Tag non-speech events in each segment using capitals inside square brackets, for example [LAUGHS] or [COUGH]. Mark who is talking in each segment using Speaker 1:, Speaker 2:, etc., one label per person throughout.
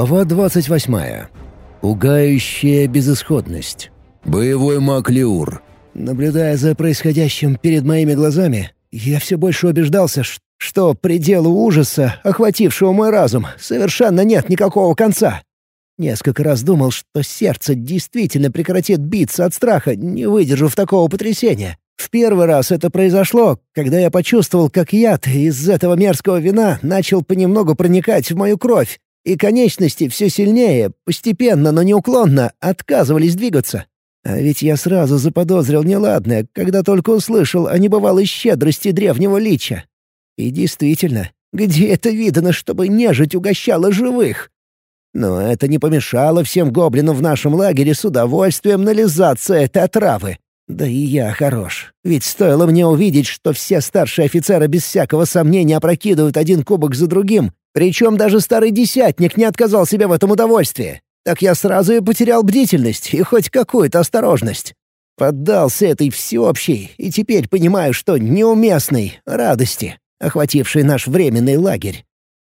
Speaker 1: Глава 28. Пугающая безысходность. Боевой маг Леур. Наблюдая за происходящим перед моими глазами, я все больше убеждался, что пределу ужаса, охватившего мой разум, совершенно нет никакого конца. Несколько раз думал, что сердце действительно прекратит биться от страха, не выдержав такого потрясения. В первый раз это произошло, когда я почувствовал, как яд из этого мерзкого вина начал понемногу проникать в мою кровь, и конечности все сильнее, постепенно, но неуклонно, отказывались двигаться. А ведь я сразу заподозрил неладное, когда только услышал о небывалой щедрости древнего лича. И действительно, где это видано, чтобы нежить угощала живых? Но это не помешало всем гоблинам в нашем лагере с удовольствием нализаться этой отравы. Да и я хорош. Ведь стоило мне увидеть, что все старшие офицеры без всякого сомнения опрокидывают один кубок за другим, причем даже старый десятник не отказал себе в этом удовольствии. Так я сразу и потерял бдительность и хоть какую-то осторожность. Поддался этой всеобщей и теперь понимаю, что неуместной радости, охватившей наш временный лагерь.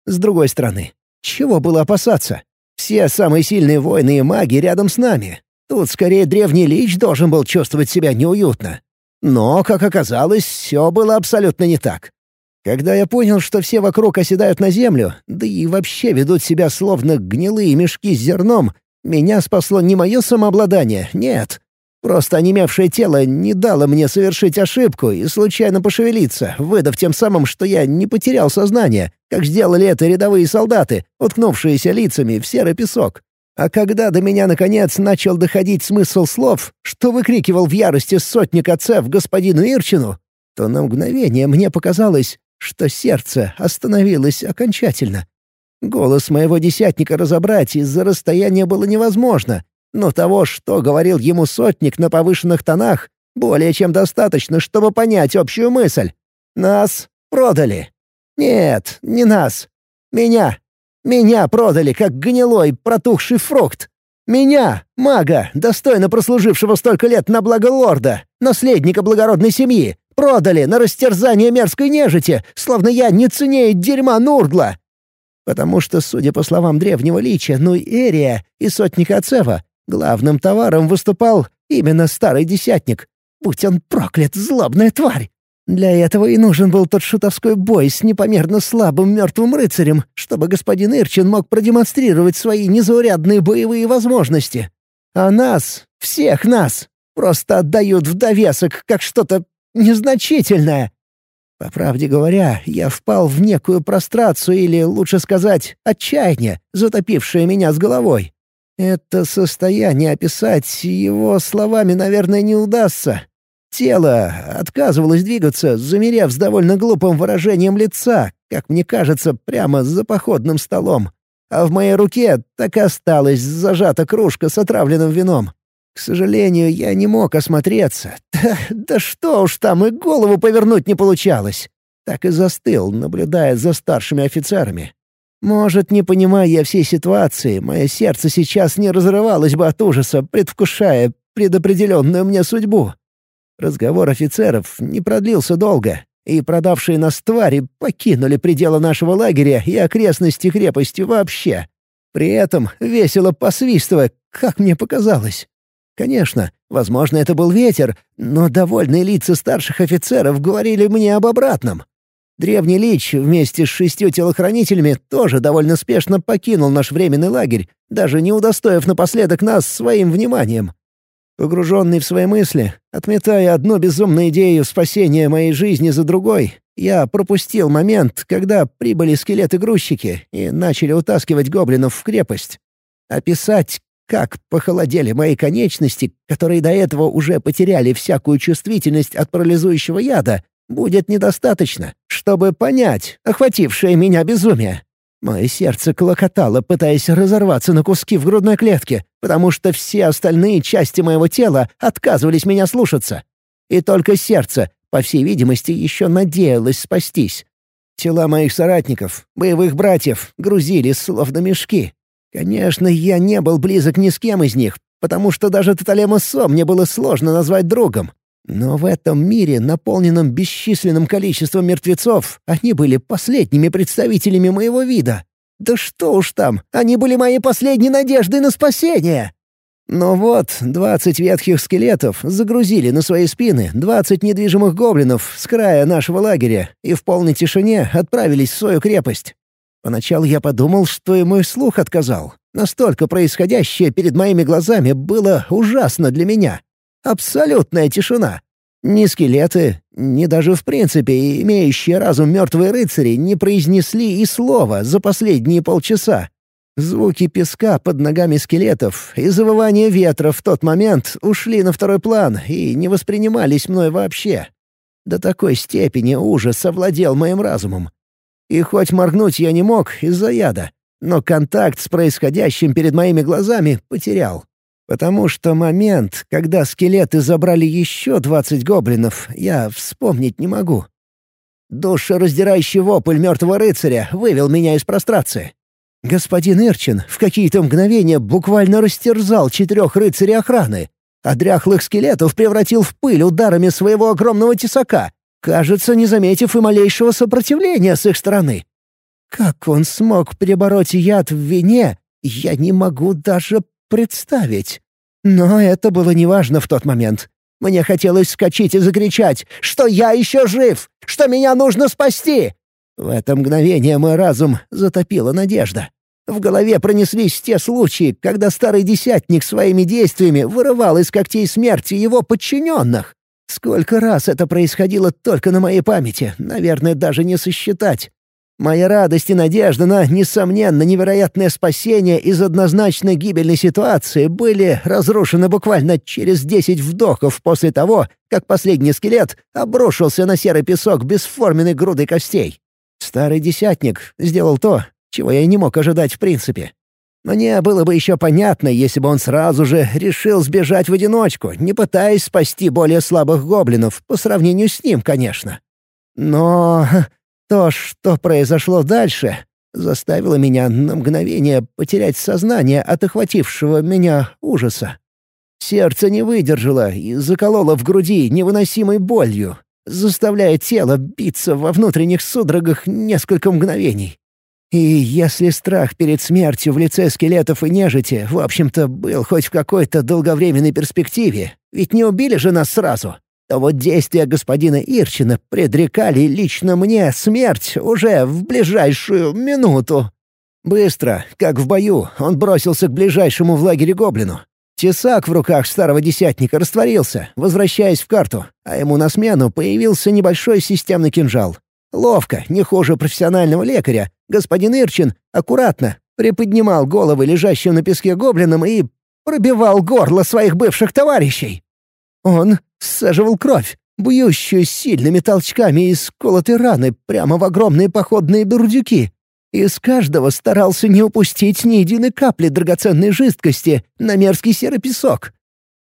Speaker 1: С другой стороны, чего было опасаться? Все самые сильные воины и маги рядом с нами. Тут скорее древний лич должен был чувствовать себя неуютно. Но, как оказалось, все было абсолютно не так. Когда я понял, что все вокруг оседают на землю, да и вообще ведут себя словно гнилые мешки с зерном, меня спасло не мое самообладание, нет. Просто онемевшее тело не дало мне совершить ошибку и случайно пошевелиться, выдав тем самым, что я не потерял сознание, как сделали это рядовые солдаты, уткнувшиеся лицами в серый песок. А когда до меня, наконец, начал доходить смысл слов, что выкрикивал в ярости сотник отцев господину Ирчину, то на мгновение мне показалось, что сердце остановилось окончательно. Голос моего десятника разобрать из-за расстояния было невозможно, но того, что говорил ему сотник на повышенных тонах, более чем достаточно, чтобы понять общую мысль. Нас продали. Нет, не нас. Меня. Меня продали, как гнилой, протухший фрукт. Меня, мага, достойно прослужившего столько лет на благо лорда, наследника благородной семьи, Продали на растерзание мерзкой нежити, словно я не ценнее дерьма Нурдла. Потому что, судя по словам древнего лича Нуэрия и сотника Ацева, главным товаром выступал именно старый десятник. Будь он проклят, злобная тварь! Для этого и нужен был тот шутовской бой с непомерно слабым мертвым рыцарем, чтобы господин Ирчин мог продемонстрировать свои незаурядные боевые возможности. А нас, всех нас, просто отдают в довесок, как что-то незначительное. По правде говоря, я впал в некую прострацию или, лучше сказать, отчаяние, затопившее меня с головой. Это состояние описать его словами, наверное, не удастся. Тело отказывалось двигаться, замерев с довольно глупым выражением лица, как мне кажется, прямо за походным столом. А в моей руке так и осталась зажата кружка с отравленным вином. К сожалению, я не мог осмотреться. [LAUGHS] Да, да что уж там, и голову повернуть не получалось. Так и застыл, наблюдая за старшими офицерами. Может, не понимая я всей ситуации, мое сердце сейчас не разрывалось бы от ужаса, предвкушая предопределенную мне судьбу. Разговор офицеров не продлился долго, и продавшие нас твари покинули пределы нашего лагеря и окрестности крепости вообще. При этом весело посвистывая, как мне показалось. Конечно, возможно, это был ветер, но довольные лица старших офицеров говорили мне об обратном. Древний Лич вместе с шестью телохранителями тоже довольно спешно покинул наш временный лагерь, даже не удостоив напоследок нас своим вниманием. Погруженный в свои мысли, отметая одну безумную идею спасения моей жизни за другой, я пропустил момент, когда прибыли скелеты-грузчики и начали утаскивать гоблинов в крепость. Описать, как похолодели мои конечности, которые до этого уже потеряли всякую чувствительность от парализующего яда, будет недостаточно, чтобы понять охватившее меня безумие. Мое сердце клокотало, пытаясь разорваться на куски в грудной клетке, потому что все остальные части моего тела отказывались меня слушаться. И только сердце, по всей видимости, еще надеялось спастись. Тела моих соратников, боевых братьев, грузились словно мешки, Конечно, я не был близок ни с кем из них, потому что даже Таталема Со мне было сложно назвать другом. Но в этом мире, наполненном бесчисленным количеством мертвецов, они были последними представителями моего вида. Да что уж там, они были моей последней надеждой на спасение. Но вот двадцать ветхих скелетов загрузили на свои спины двадцать недвижимых гоблинов с края нашего лагеря и в полной тишине отправились в свою крепость. Поначалу я подумал, что и мой слух отказал. Настолько происходящее перед моими глазами было ужасно для меня. Абсолютная тишина. Ни скелеты, ни даже в принципе имеющие разум мертвые рыцари не произнесли и слова за последние полчаса. Звуки песка под ногами скелетов и завывание ветра в тот момент ушли на второй план и не воспринимались мной вообще. До такой степени ужас овладел моим разумом. И хоть моргнуть я не мог из-за яда, но контакт с происходящим перед моими глазами потерял. Потому что момент, когда скелеты забрали еще двадцать гоблинов, я вспомнить не могу. Душераздирающий вопль мертвого рыцаря вывел меня из прострации. Господин Ирчин в какие-то мгновения буквально растерзал четырех рыцарей охраны, а дряхлых скелетов превратил в пыль ударами своего огромного тесака, кажется, не заметив и малейшего сопротивления с их стороны. Как он смог перебороть яд в вине, я не могу даже представить. Но это было неважно в тот момент. Мне хотелось вскочить и закричать, что я еще жив, что меня нужно спасти. В это мгновение мой разум затопила надежда. В голове пронеслись те случаи, когда старый десятник своими действиями вырывал из когтей смерти его подчиненных. Сколько раз это происходило только на моей памяти, наверное, даже не сосчитать. Моя радость и надежда на, несомненно, невероятное спасение из однозначно гибельной ситуации были разрушены буквально через десять вдохов после того, как последний скелет обрушился на серый песок бесформенной грудой костей. Старый десятник сделал то, чего я не мог ожидать в принципе. Мне было бы еще понятно, если бы он сразу же решил сбежать в одиночку, не пытаясь спасти более слабых гоблинов, по сравнению с ним, конечно. Но то, что произошло дальше, заставило меня на мгновение потерять сознание от охватившего меня ужаса. Сердце не выдержало и закололо в груди невыносимой болью, заставляя тело биться во внутренних судорогах несколько мгновений. И если страх перед смертью в лице скелетов и нежити, в общем-то, был хоть в какой-то долговременной перспективе, ведь не убили же нас сразу, то вот действия господина Ирчина предрекали лично мне смерть уже в ближайшую минуту. Быстро, как в бою, он бросился к ближайшему в лагере гоблину. Тесак в руках старого десятника растворился, возвращаясь в карту, а ему на смену появился небольшой системный кинжал. Ловко, не хуже профессионального лекаря, господин Ирчин аккуратно приподнимал головы лежащим на песке гоблинам и пробивал горло своих бывших товарищей. Он саживал кровь, бьющую сильными толчками из колотой раны прямо в огромные походные бурдюки. Из каждого старался не упустить ни единой капли драгоценной жидкости на мерзкий серый песок.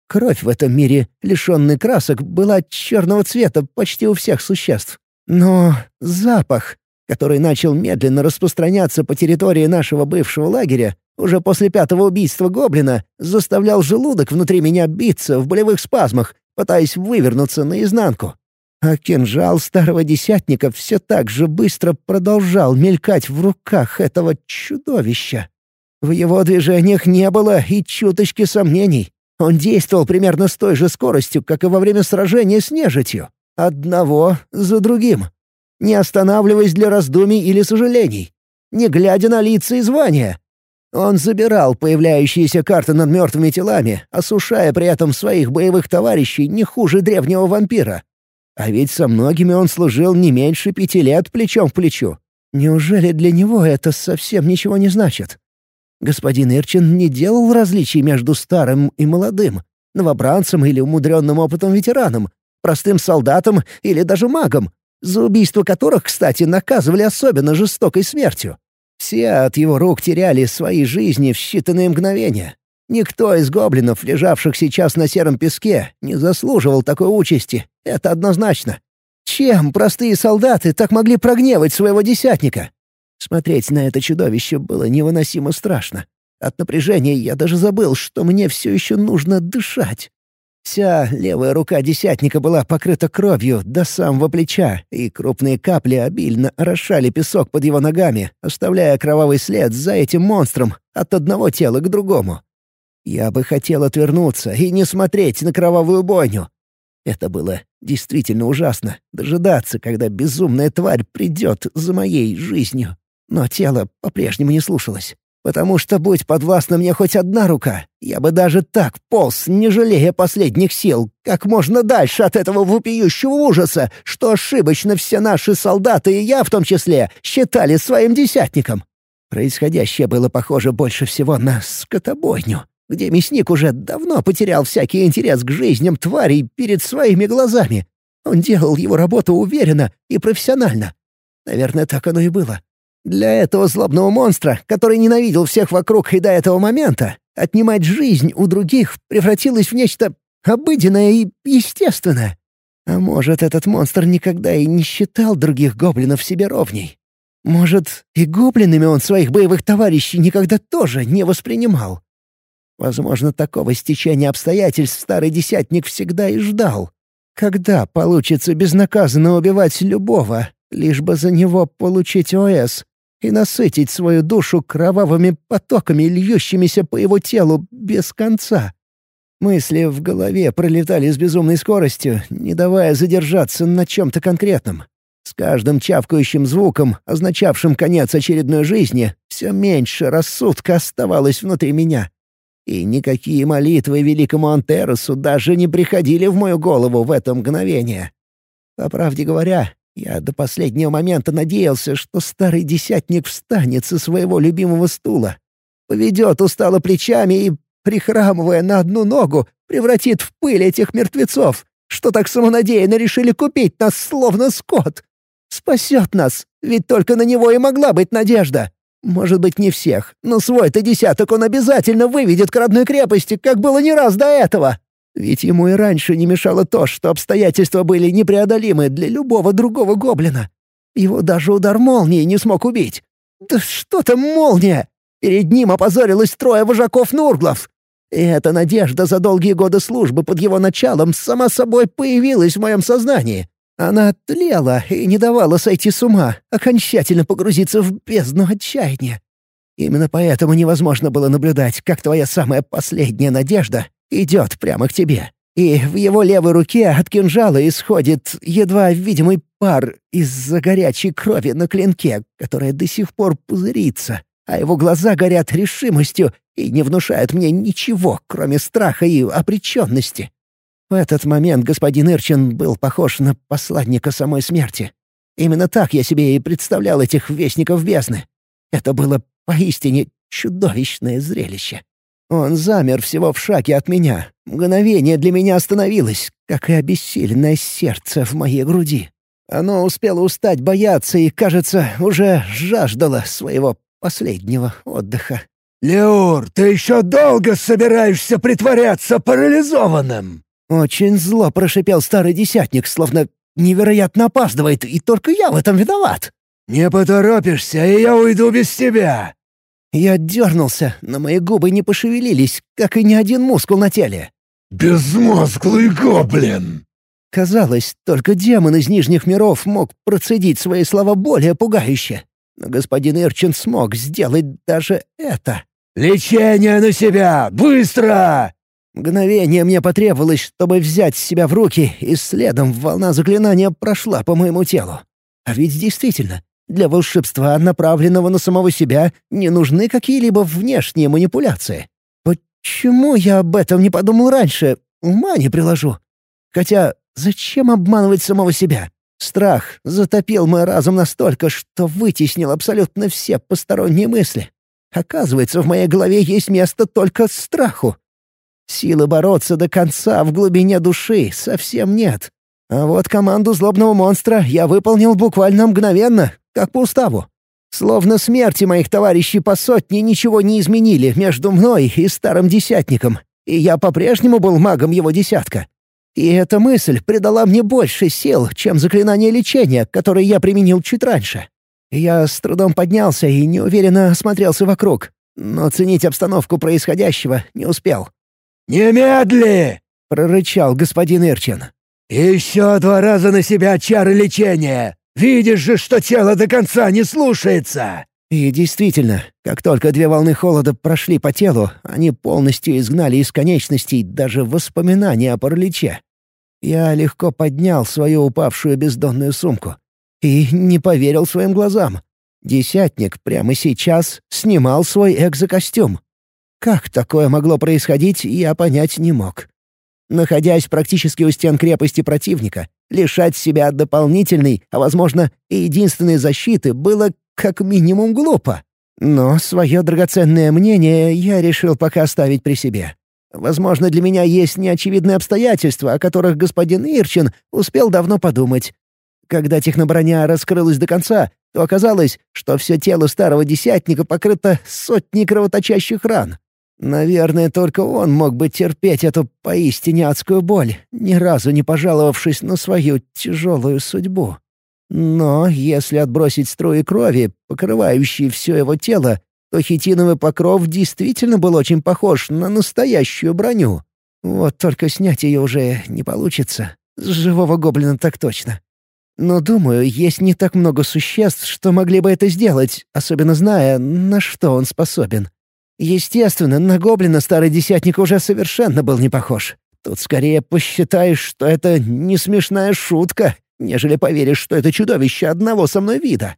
Speaker 1: Кровь в этом мире, лишенной красок, была черного цвета почти у всех существ. Но запах, который начал медленно распространяться по территории нашего бывшего лагеря, уже после пятого убийства гоблина, заставлял желудок внутри меня биться в болевых спазмах, пытаясь вывернуться наизнанку. А кинжал старого десятника все так же быстро продолжал мелькать в руках этого чудовища. В его движениях не было и чуточки сомнений. Он действовал примерно с той же скоростью, как и во время сражения с нежитью. Одного за другим. Не останавливаясь для раздумий или сожалений. Не глядя на лица и звания. Он забирал появляющиеся карты над мертвыми телами, осушая при этом своих боевых товарищей не хуже древнего вампира. А ведь со многими он служил не меньше пяти лет плечом к плечу. Неужели для него это совсем ничего не значит? Господин Ирчин не делал различий между старым и молодым, новобранцем или умудренным опытом ветераном, простым солдатом или даже магом, за убийство которых, кстати, наказывали особенно жестокой смертью. Все от его рук теряли свои жизни в считанные мгновения. Никто из гоблинов, лежавших сейчас на сером песке, не заслуживал такой участи, это однозначно. Чем простые солдаты так могли прогневать своего десятника? Смотреть на это чудовище было невыносимо страшно. От напряжения я даже забыл, что мне все еще нужно дышать. Вся левая рука десятника была покрыта кровью до самого плеча, и крупные капли обильно орошали песок под его ногами, оставляя кровавый след за этим монстром от одного тела к другому. Я бы хотел отвернуться и не смотреть на кровавую бойню. Это было действительно ужасно — дожидаться, когда безумная тварь придет за моей жизнью. Но тело по-прежнему не слушалось. Потому что, будь подвластна мне хоть одна рука, я бы даже так полз, не жалея последних сил, как можно дальше от этого вопиющего ужаса, что ошибочно все наши солдаты, и я в том числе, считали своим десятником. Происходящее было похоже больше всего на скотобойню, где мясник уже давно потерял всякий интерес к жизням тварей перед своими глазами. Он делал его работу уверенно и профессионально. Наверное, так оно и было. Для этого злобного монстра, который ненавидел всех вокруг и до этого момента, отнимать жизнь у других превратилось в нечто обыденное и естественное. А может, этот монстр никогда и не считал других гоблинов себе ровней? Может, и гоблинами он своих боевых товарищей никогда тоже не воспринимал? Возможно, такого стечения обстоятельств старый десятник всегда и ждал. Когда получится безнаказанно убивать любого, лишь бы за него получить ОС, и насытить свою душу кровавыми потоками, льющимися по его телу без конца. Мысли в голове пролетали с безумной скоростью, не давая задержаться на чем-то конкретном. С каждым чавкающим звуком, означавшим конец очередной жизни, все меньше рассудка оставалось внутри меня. И никакие молитвы великому Антеросу даже не приходили в мою голову в это мгновение. По правде говоря, я до последнего момента надеялся, что старый десятник встанет со своего любимого стула, поведет устало плечами и, прихрамывая на одну ногу, превратит в пыль этих мертвецов, что так самонадеянно решили купить нас, словно скот. Спасет нас, ведь только на него и могла быть надежда. Может быть, не всех, но свой-то десяток он обязательно выведет к родной крепости, как было не раз до этого. Ведь ему и раньше не мешало то, что обстоятельства были непреодолимы для любого другого гоблина. Его даже удар молнии не смог убить. Да что там молния! Перед ним опозорилось трое вожаков Нурглов. И эта надежда за долгие годы службы под его началом сама собой появилась в моем сознании. Она тлела и не давала сойти с ума, окончательно погрузиться в бездну отчаяния. Именно поэтому невозможно было наблюдать, как твоя самая последняя надежда идет прямо к тебе. И в его левой руке от кинжала исходит едва видимый пар из-за горячей крови на клинке, которая до сих пор пузырится, а его глаза горят решимостью и не внушают мне ничего, кроме страха и обреченности. В этот момент господин Ирчин был похож на посланника самой смерти. Именно так я себе и представлял этих вестников бездны. Это было поистине чудовищное зрелище. Он замер всего в шаге от меня. Мгновение для меня остановилось, как и обессиленное сердце в моей груди. Оно успело устать бояться и, кажется, уже жаждало своего последнего отдыха.
Speaker 2: «Леур, ты еще долго собираешься притворяться парализованным?»
Speaker 1: Очень зло прошипел старый десятник, словно невероятно опаздывает, и только я в этом виноват.
Speaker 2: «Не поторопишься, и я уйду без тебя.
Speaker 1: Я дернулся, но мои губы не пошевелились, как и ни один мускул на теле.
Speaker 2: «Безмозглый гоблин!»
Speaker 1: Казалось, только демон из Нижних миров мог процедить свои слова более пугающе. Но господин Ирчин смог сделать даже это.
Speaker 2: «Лечение на себя! Быстро!»
Speaker 1: Мгновение мне потребовалось, чтобы взять себя в руки, и следом волна заклинания прошла по моему телу. А ведь действительно, для волшебства, направленного на самого себя, не нужны какие-либо внешние манипуляции. Почему я об этом не подумал раньше? Ума не приложу. Хотя зачем обманывать самого себя? Страх затопил мой разум настолько, что вытеснил абсолютно все посторонние мысли. Оказывается, в моей голове есть место только страху. Силы бороться до конца в глубине души совсем нет. А вот команду злобного монстра я выполнил буквально мгновенно, как по уставу. Словно смерти моих товарищей по сотне ничего не изменили между мной и старым десятником, и я по-прежнему был магом его десятка. И эта мысль придала мне больше сил, чем заклинание лечения, которое я применил чуть раньше. Я с трудом поднялся и неуверенно осмотрелся вокруг, но оценить обстановку происходящего не успел.
Speaker 2: «Немедли!»
Speaker 1: — прорычал господин Ирчин.
Speaker 2: «Еще два раза на себя чары лечения! Видишь же, что тело до конца не слушается!»
Speaker 1: И действительно, как только две волны холода прошли по телу, они полностью изгнали из конечностей даже воспоминания о параличе. Я легко поднял свою упавшую бездонную сумку и не поверил своим глазам. Десятник прямо сейчас снимал свой экзокостюм. Как такое могло происходить, я понять не мог. Находясь практически у стен крепости противника, лишать себя дополнительной, а, возможно, и единственной защиты было как минимум глупо. Но свое драгоценное мнение я решил пока оставить при себе. Возможно, для меня есть неочевидные обстоятельства, о которых господин Ирчин успел давно подумать. Когда техноброня раскрылась до конца, то оказалось, что все тело старого десятника покрыто сотней кровоточащих ран. Наверное, только он мог бы терпеть эту поистине адскую боль, ни разу не пожаловавшись на свою тяжелую судьбу. Но если отбросить струи крови, покрывающие все его тело, то хитиновый покров действительно был очень похож на настоящую броню. Вот только снять ее уже не получится. С живого гоблина так точно. Но, думаю, есть не так много существ, что могли бы это сделать, особенно зная, на что он способен. Естественно, на гоблина старый десятник уже совершенно был не похож. Тут скорее посчитаешь, что это не смешная шутка, нежели поверишь, что это чудовище одного со мной вида.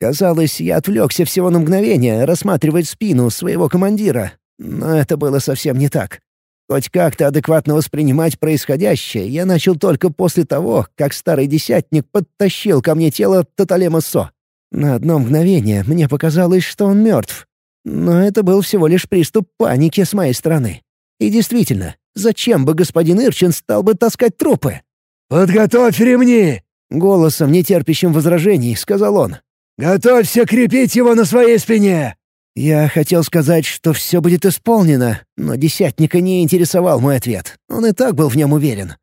Speaker 1: Казалось, я отвлекся всего на мгновение, рассматривать спину своего командира. Но это было совсем не так. Хоть как-то адекватно воспринимать происходящее я начал только после того, как старый десятник подтащил ко мне тело Таталема Со. На одно мгновение мне показалось, что он мертв. Но это был всего лишь приступ паники с моей стороны. И действительно, зачем бы господин Ирчин стал бы таскать трупы?
Speaker 2: «Подготовь ремни!»
Speaker 1: — голосом, нетерпящим возражений, сказал он.
Speaker 2: «Готовься крепить его на своей спине!»
Speaker 1: Я хотел сказать, что все будет исполнено, но десятника не интересовал мой ответ. Он и так был в нем уверен.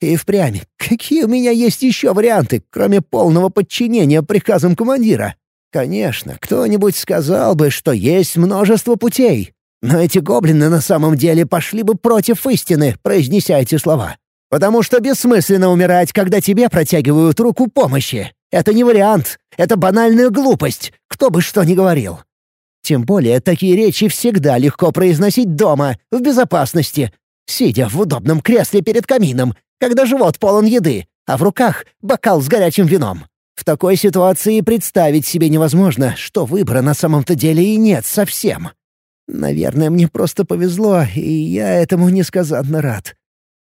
Speaker 1: И впрямь, какие у меня есть еще варианты, кроме полного подчинения приказам командира? Конечно, кто-нибудь сказал бы, что есть множество путей. Но эти гоблины на самом деле пошли бы против истины, произнеся эти слова. Потому что бессмысленно умирать, когда тебе протягивают руку помощи. Это не вариант, это банальная глупость, кто бы что ни говорил. Тем более такие речи всегда легко произносить дома, в безопасности, сидя в удобном кресле перед камином, когда живот полон еды, а в руках бокал с горячим вином. В такой ситуации представить себе невозможно, что выбора на самом-то деле и нет совсем. Наверное, мне просто повезло, и я этому несказанно рад.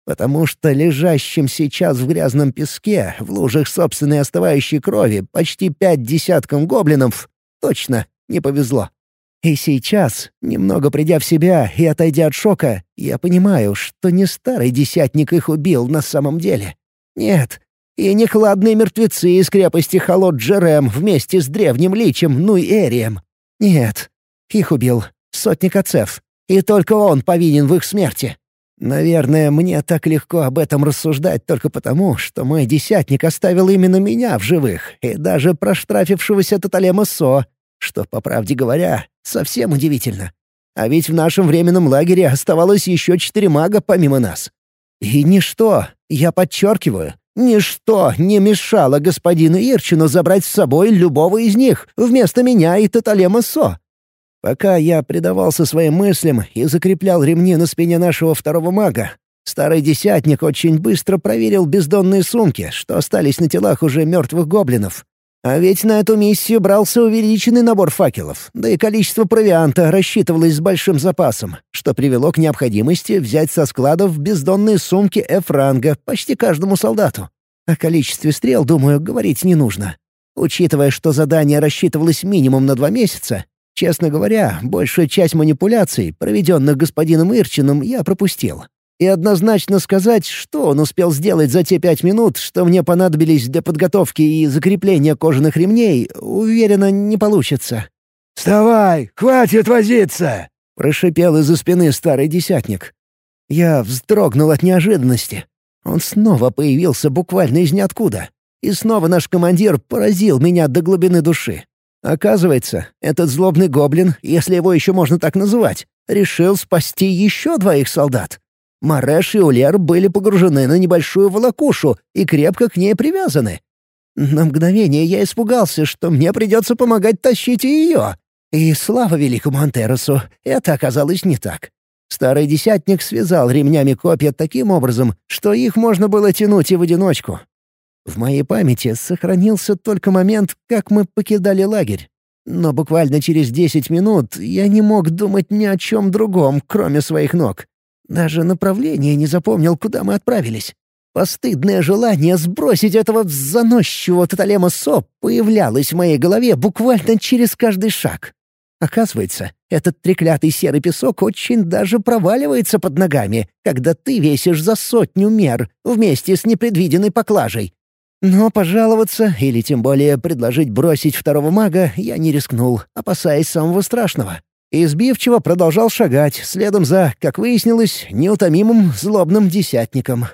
Speaker 1: Потому что лежащим сейчас в грязном песке, в лужах собственной остывающей крови, почти пять десяткам гоблинов, точно не повезло. И сейчас, немного придя в себя и отойдя от шока, я понимаю, что не старый десятник их убил на самом деле. Нет, и не хладные мертвецы из крепости Холод-Джерем вместе с древним личем Нуй-Эрием. Нет, их убил сотник Ацеф, и только он повинен в их смерти. Наверное, мне так легко об этом рассуждать только потому, что мой десятник оставил именно меня в живых, и даже проштрафившегося Таталема Со, что, по правде говоря, совсем удивительно. А ведь в нашем временном лагере оставалось еще четыре мага помимо нас. И ничто, я подчеркиваю, Ничто не мешало господину Ирчину забрать с собой любого из них, вместо меня и Таталема Со. Пока я предавался своим мыслям и закреплял ремни на спине нашего второго мага, старый десятник очень быстро проверил бездонные сумки, что остались на телах уже мертвых гоблинов. А ведь на эту миссию брался увеличенный набор факелов, да и количество провианта рассчитывалось с большим запасом, что привело к необходимости взять со складов бездонные сумки F-ранга почти каждому солдату. О количестве стрел, думаю, говорить не нужно. Учитывая, что задание рассчитывалось минимум на два месяца, честно говоря, большую часть манипуляций, проведенных господином Ирчином, я пропустил. И однозначно сказать, что он успел сделать за те пять минут, что мне понадобились для подготовки и закрепления кожаных ремней, уверенно, не получится.
Speaker 2: «Вставай! Хватит возиться!»
Speaker 1: — прошипел из-за спины старый десятник. Я вздрогнул от неожиданности. Он снова появился буквально из ниоткуда. И снова наш командир поразил меня до глубины души. Оказывается, этот злобный гоблин, если его еще можно так называть, решил спасти еще двоих солдат. Мареш и Улер были погружены на небольшую волокушу и крепко к ней привязаны. На мгновение я испугался, что мне придется помогать тащить ее. И слава великому Антеросу, это оказалось не так. Старый десятник связал ремнями копья таким образом, что их можно было тянуть и в одиночку. В моей памяти сохранился только момент, как мы покидали лагерь. Но буквально через десять минут я не мог думать ни о чем другом, кроме своих ног. Даже направление не запомнил, куда мы отправились. Постыдное желание сбросить этого заносчивого тоталема СОП появлялось в моей голове буквально через каждый шаг. Оказывается, этот треклятый серый песок очень даже проваливается под ногами, когда ты весишь за сотню мер вместе с непредвиденной поклажей. Но пожаловаться или тем более предложить бросить второго мага я не рискнул, опасаясь самого страшного. Избивчиво продолжал шагать, следом за, как выяснилось, неутомимым злобным десятником.